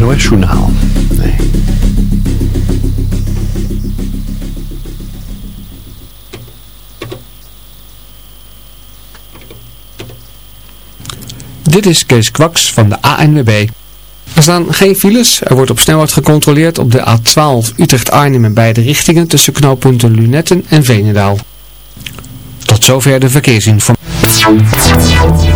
NOS Journaal. Dit is Kees Kwaks van de ANWB. Er staan geen files. Er wordt op snelheid gecontroleerd op de A12 Utrecht-Arnhem in beide richtingen tussen knooppunten Lunetten en Venendaal. Tot zover de verkeersinformatie.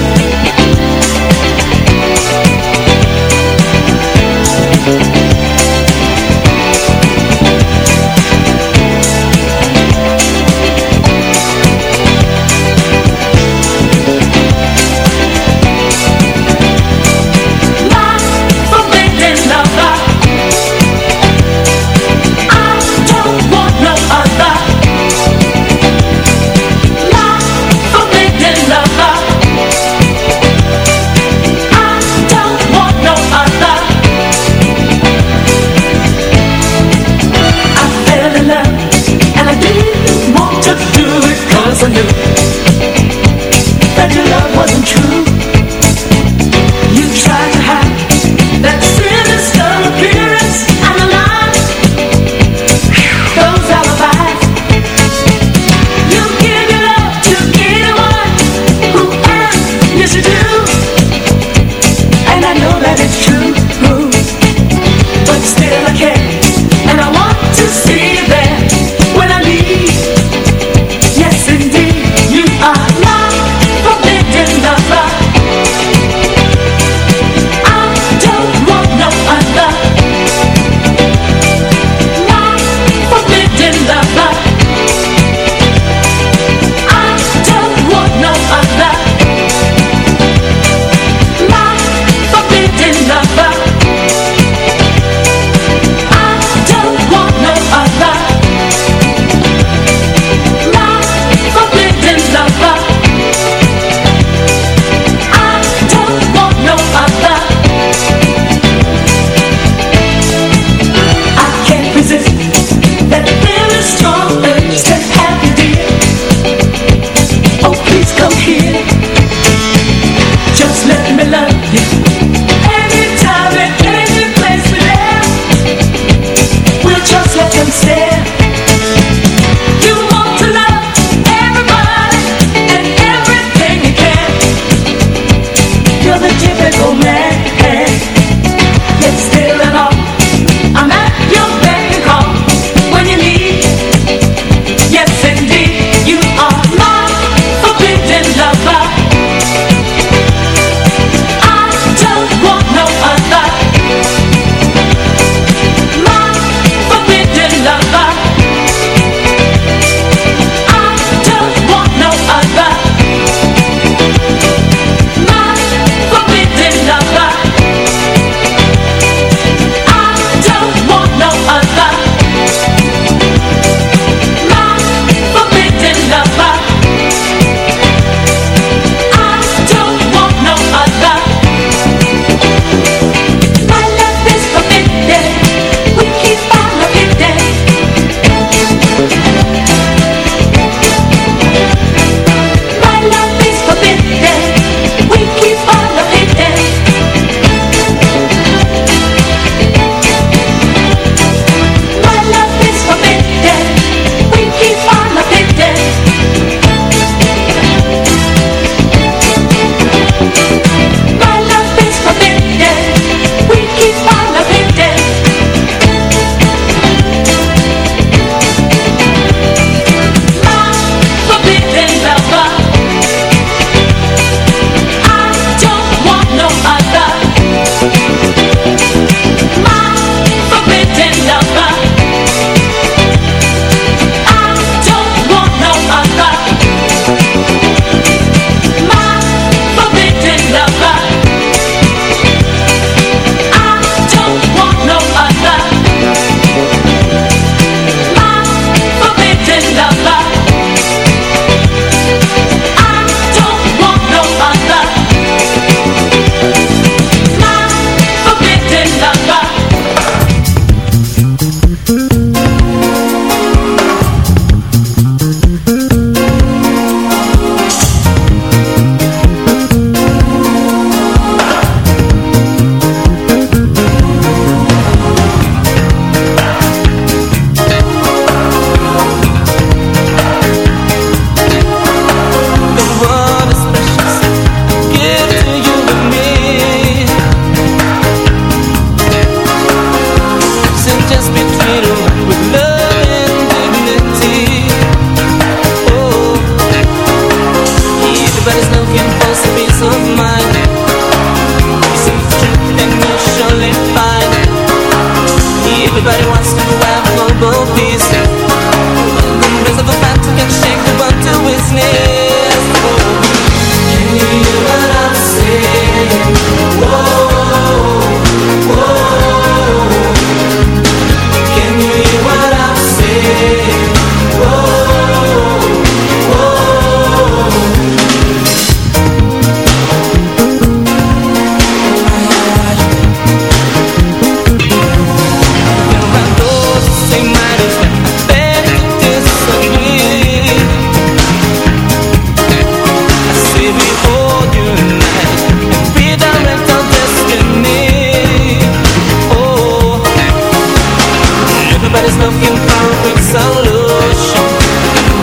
Everybody's looking for a solution.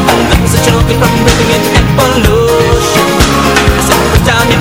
Nothing's a joke from breathing in evolution. I say put down your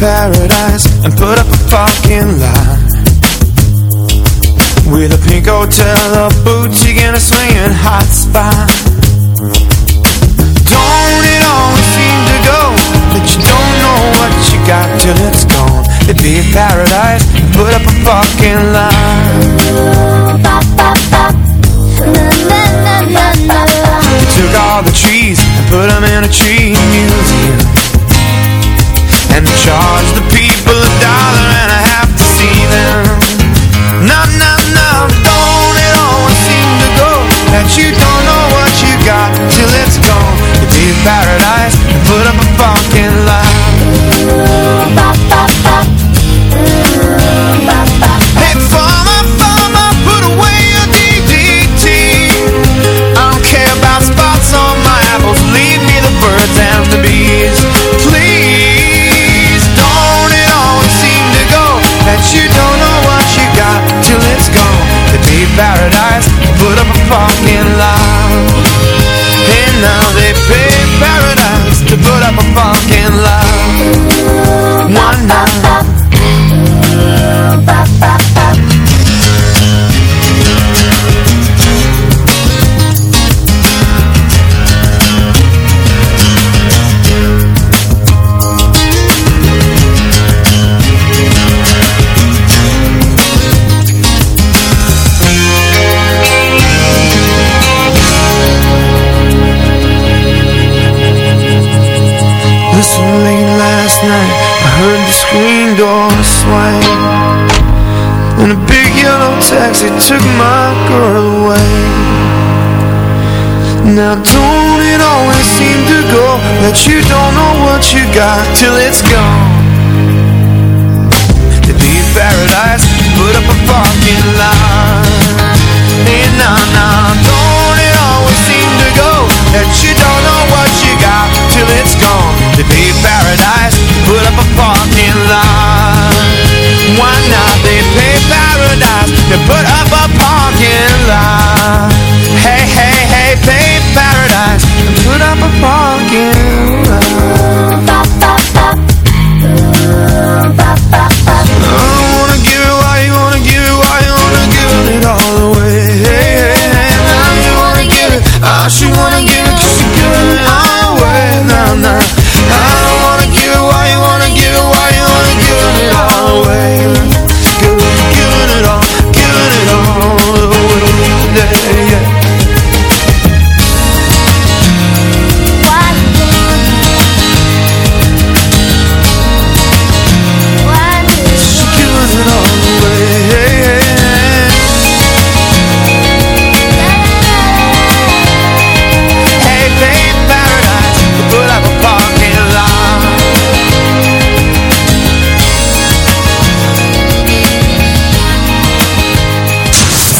paradise and put up a fucking lie With a pink hotel, a boutique and a swinging hot spot. Don't it always seem to go that you don't know what you got till it's gone? It'd be a paradise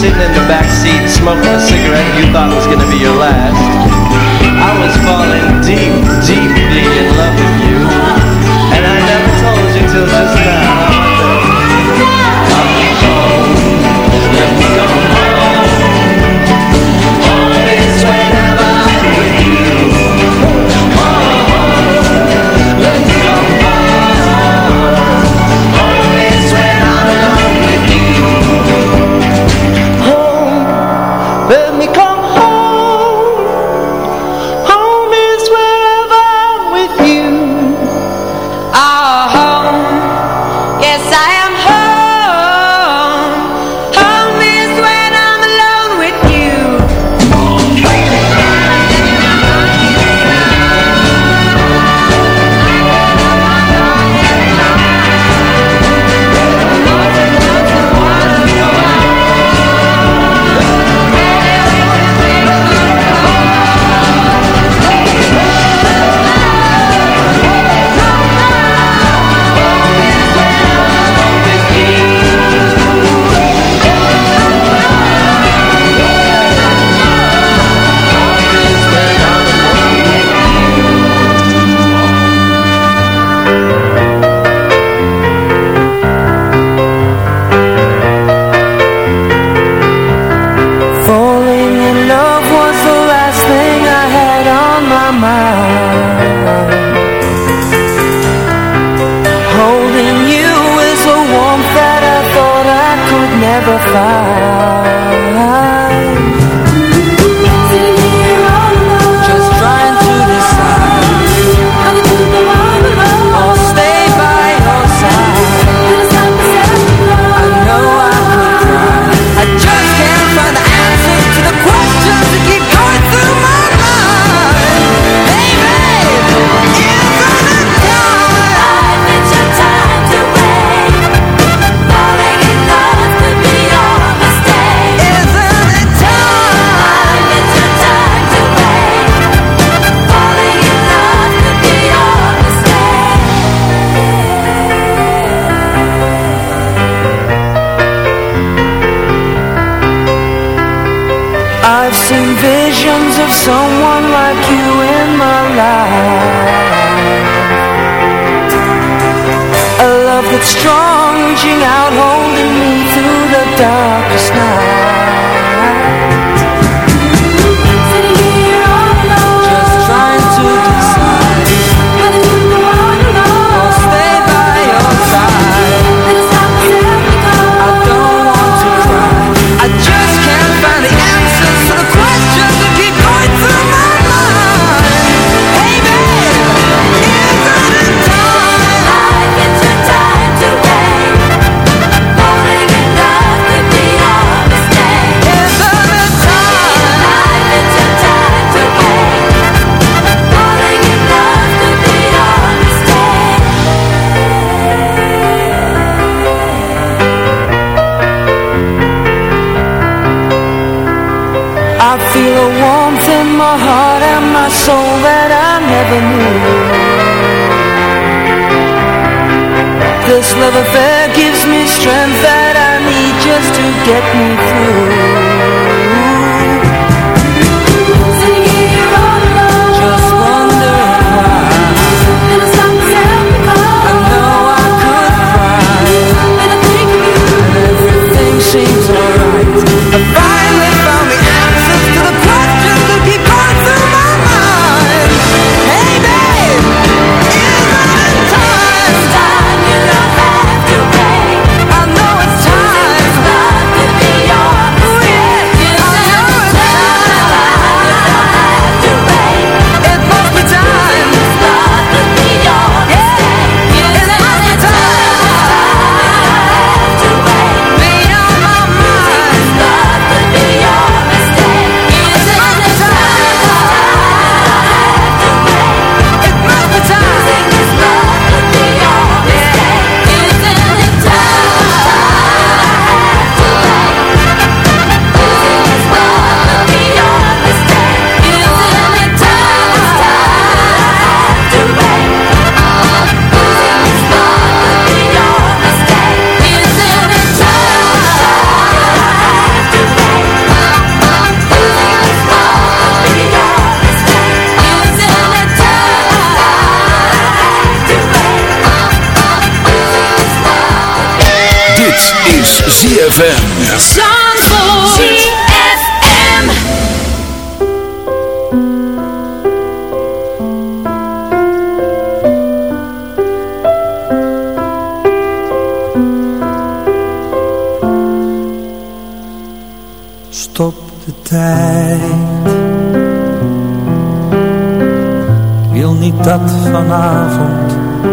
sitting in the back seat smoking a cigarette you thought was gonna be your last. I was falling deep, deep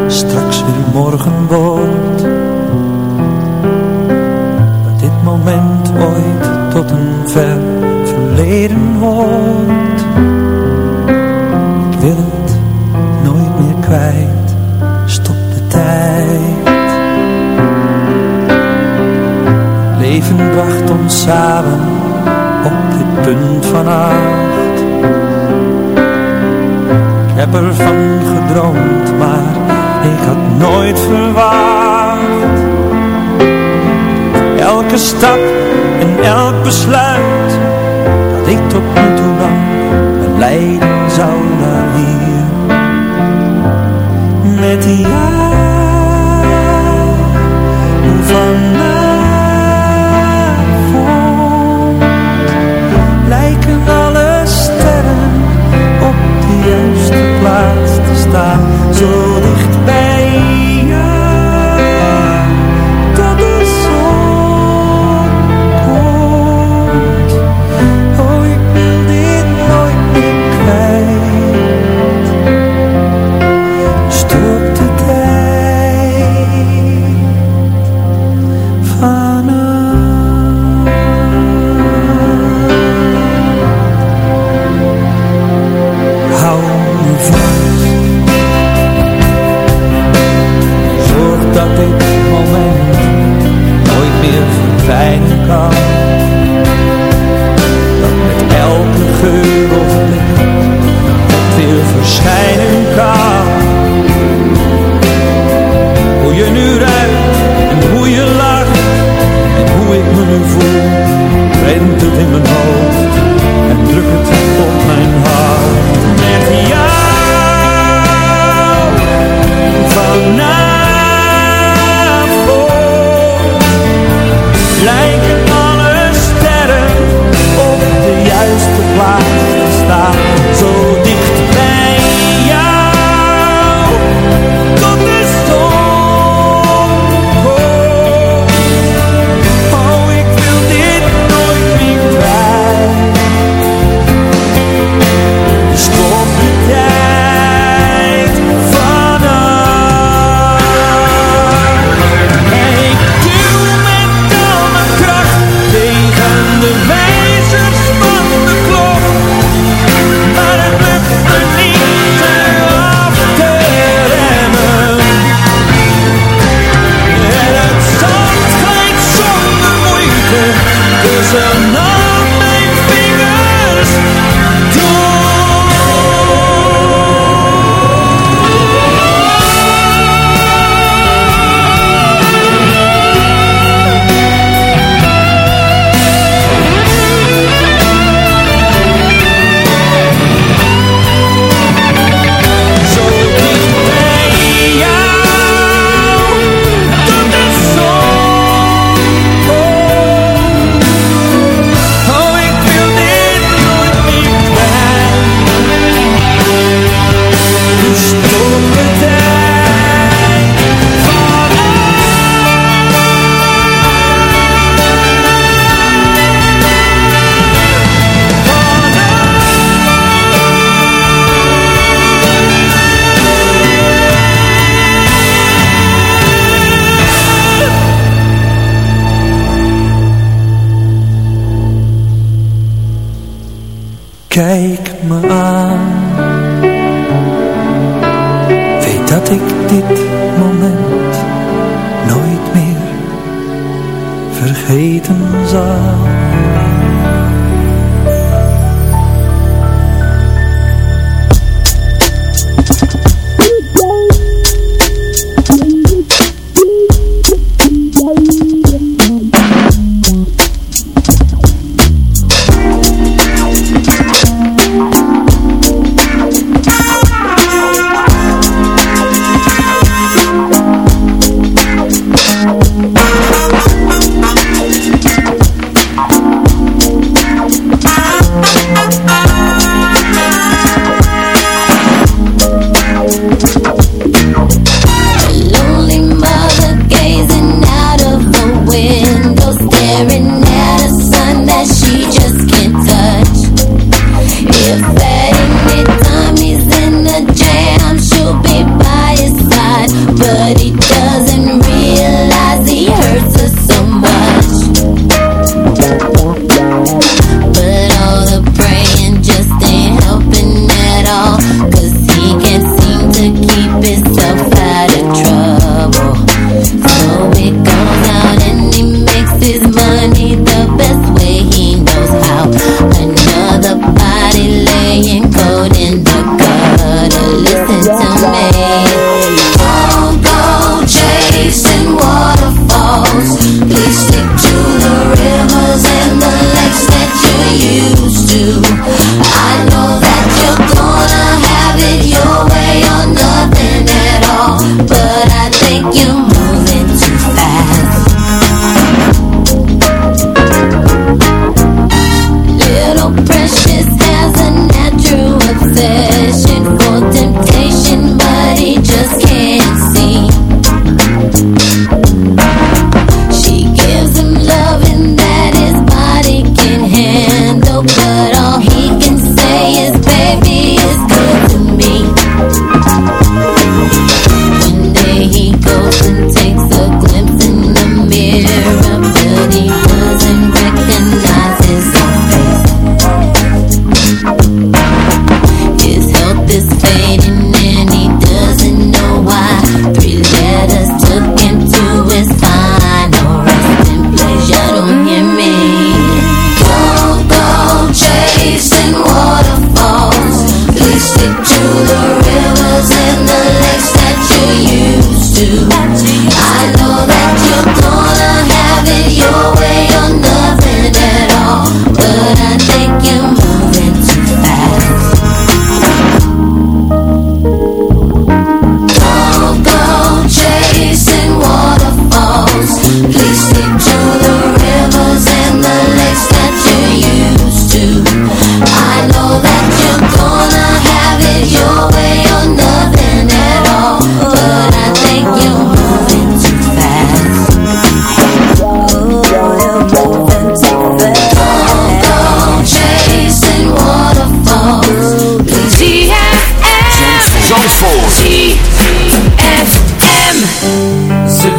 straks weer morgen wordt. Dat dit moment ooit tot een ver verleden wordt. Ik wil het nooit meer kwijt, stop de tijd. Leven bracht ons samen op dit punt van acht. Ik heb ervan gedroomd nooit verwacht. Elke stap en elk besluit dat ik tot nu toe nam, leiden zou naar hier. Met jou van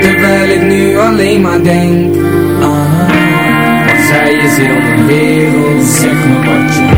Terwijl ik nu alleen maar denk haar Want zij is heel mijn wereld Zeg me wat je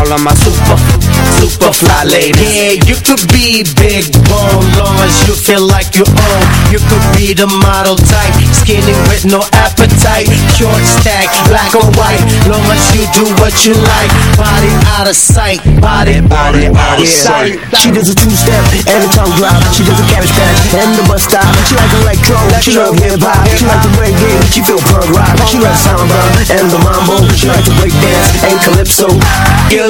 all of my super, super fly ladies. Yeah, you could be big bone, long as you feel like you own. You could be the model type, skinny with no appetite. Short stack, black or white, long as you do what you like. Body out of sight, body, body out of sight. She does a two-step and a tongue drop. She does a cabbage patch and the bus stop. She like electro, she love hip-hop. She like the reggae, she feel punk rock. She like samba and the mambo. She like to break dance and calypso. Get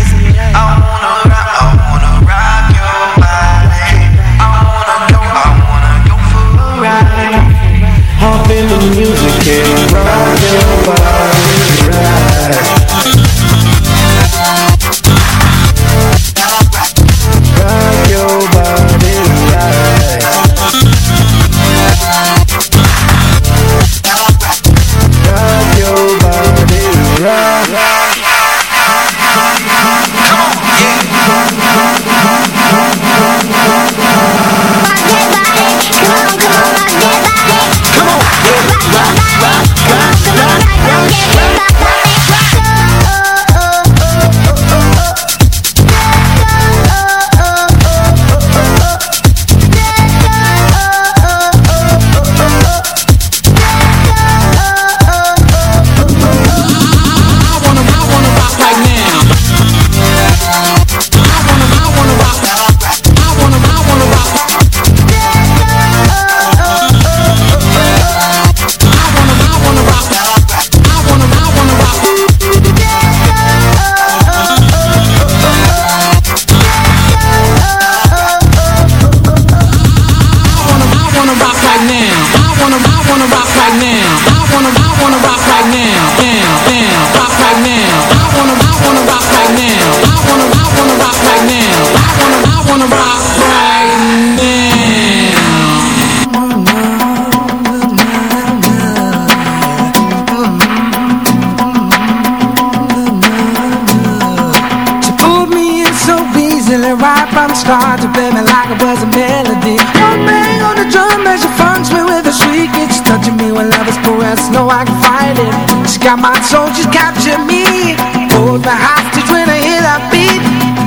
No, I can fight it. She got my soul, she's captured me. Hold me hostage when I hear that beat.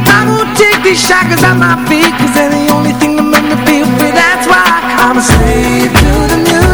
I won't take these shackles at my feet, cause they're the only thing that make me feel free. That's why I'm a slave to the music.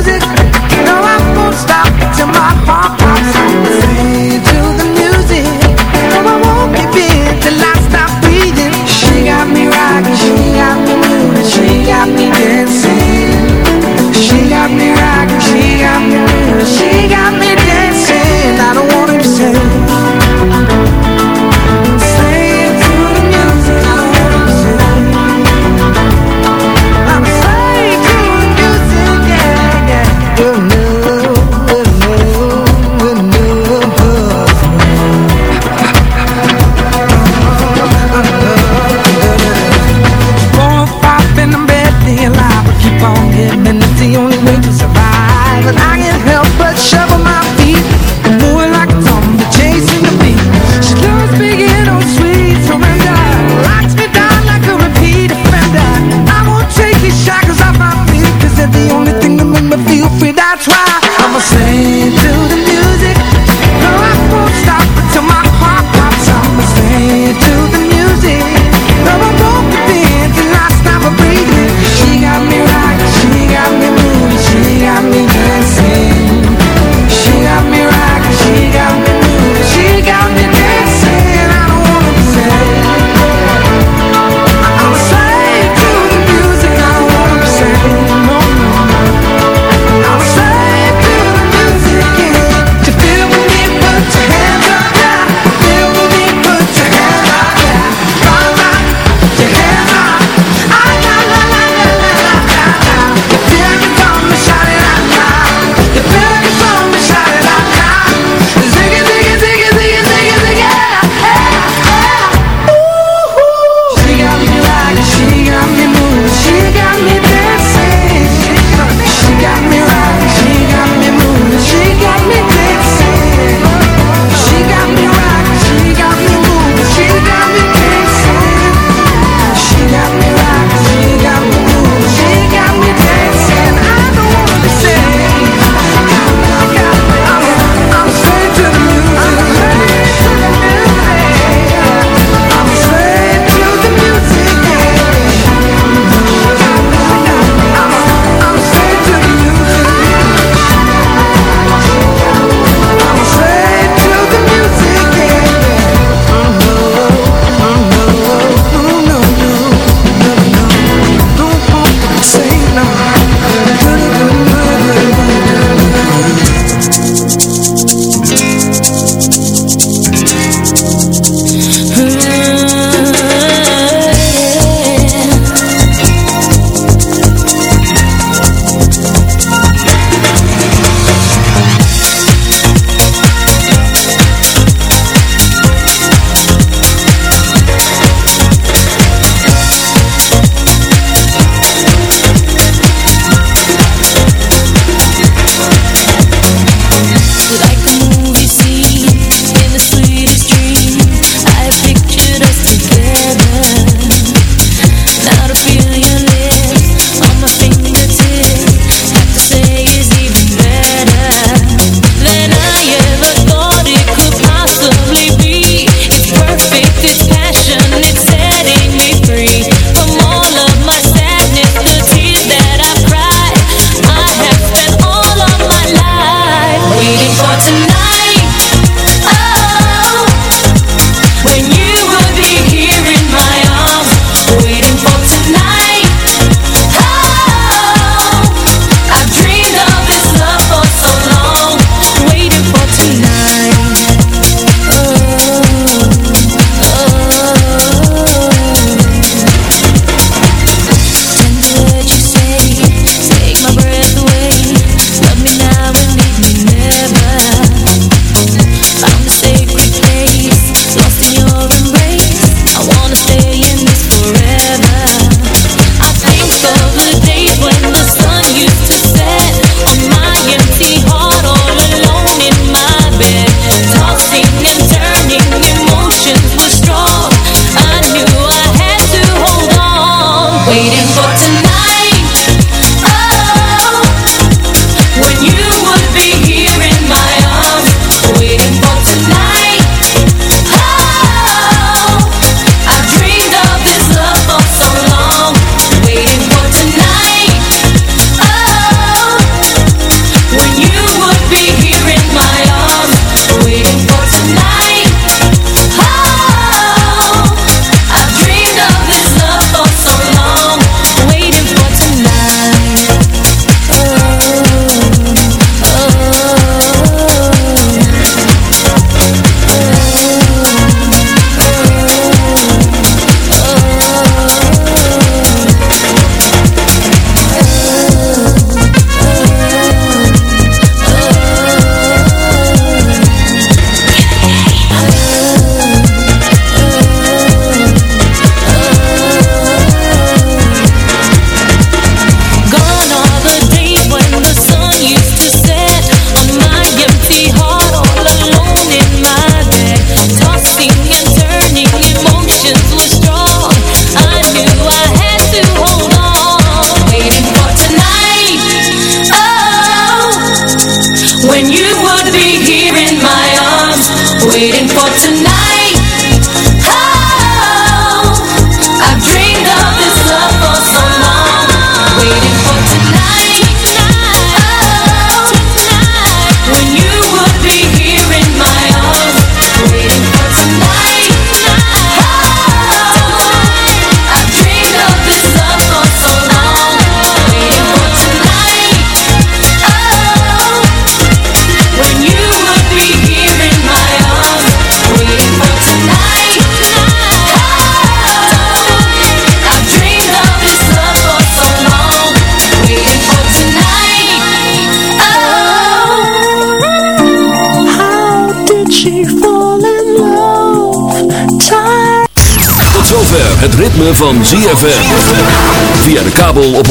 Ritme van ZFM. Via de kabel op 104.5.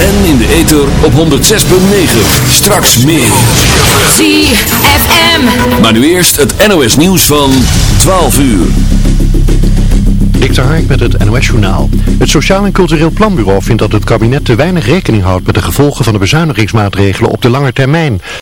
En in de ether op 106.9. Straks meer. ZFM. Maar nu eerst het NOS nieuws van 12 uur. Dik Hark met het NOS-journaal. Het Sociaal en Cultureel Planbureau vindt dat het kabinet te weinig rekening houdt met de gevolgen van de bezuinigingsmaatregelen op de lange termijn.